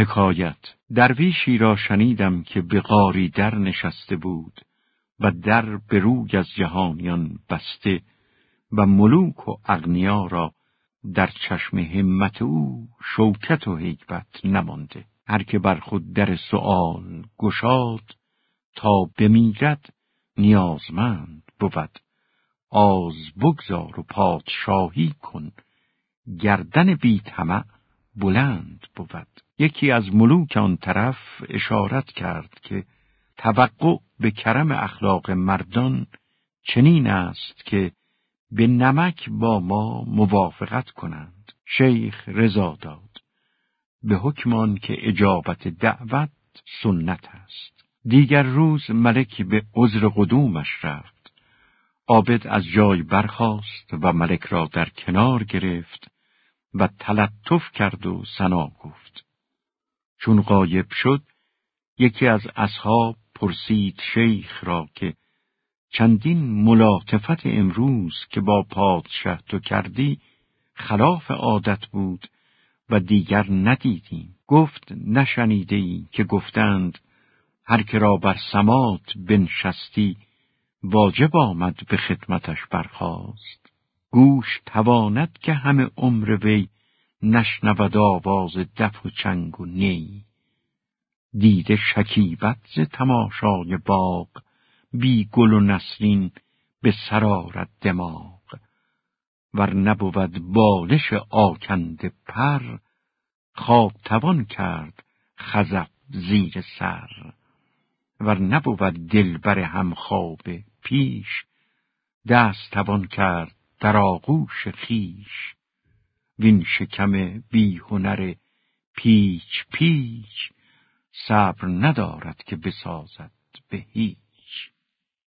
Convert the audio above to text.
حکایت. درویشی را شنیدم که به غاری در نشسته بود و در به روی از جهانیان بسته و ملوک و اغنیا را در چشم همت او شوکت و حیبت نمانده. هر که بر خود در سؤال گشاد تا بمیرد نیازمند بود. آز بگذار و پادشاهی کن. گردن بی بلند بود. یکی از ملوک آن طرف اشارت کرد که توقع به کرم اخلاق مردان چنین است که به نمک با ما موافقت کنند. شیخ رضا داد. به حکمان که اجابت دعوت سنت است. دیگر روز ملک به عذر قدومش رفت. عابد از جای برخاست و ملک را در کنار گرفت و تلطف کرد و سنا گفت. چون غایب شد یکی از اصحاب پرسید شیخ را که چندین ملاطفت امروز که با پادشه تو کردی خلاف عادت بود و دیگر ندیدیم. گفت نشنیده ای که گفتند هر که را بر سمات بنشستی واجب آمد به خدمتش برخاست. گوش تواند که همه عمر وی نشنود آواز دف و چنگ و نی. دیده شکیبت ز تماشای باغ بی گل و نسرین به سرارت دماغ. ور نبود بالش آکنده پر خواب توان کرد خزف زیر سر. ور نبود دلبر هم خواب پیش دست توان کرد در آغوش خیش. وین شکم بی هنر پیچ پیچ صبر ندارد که بسازد به هیچ.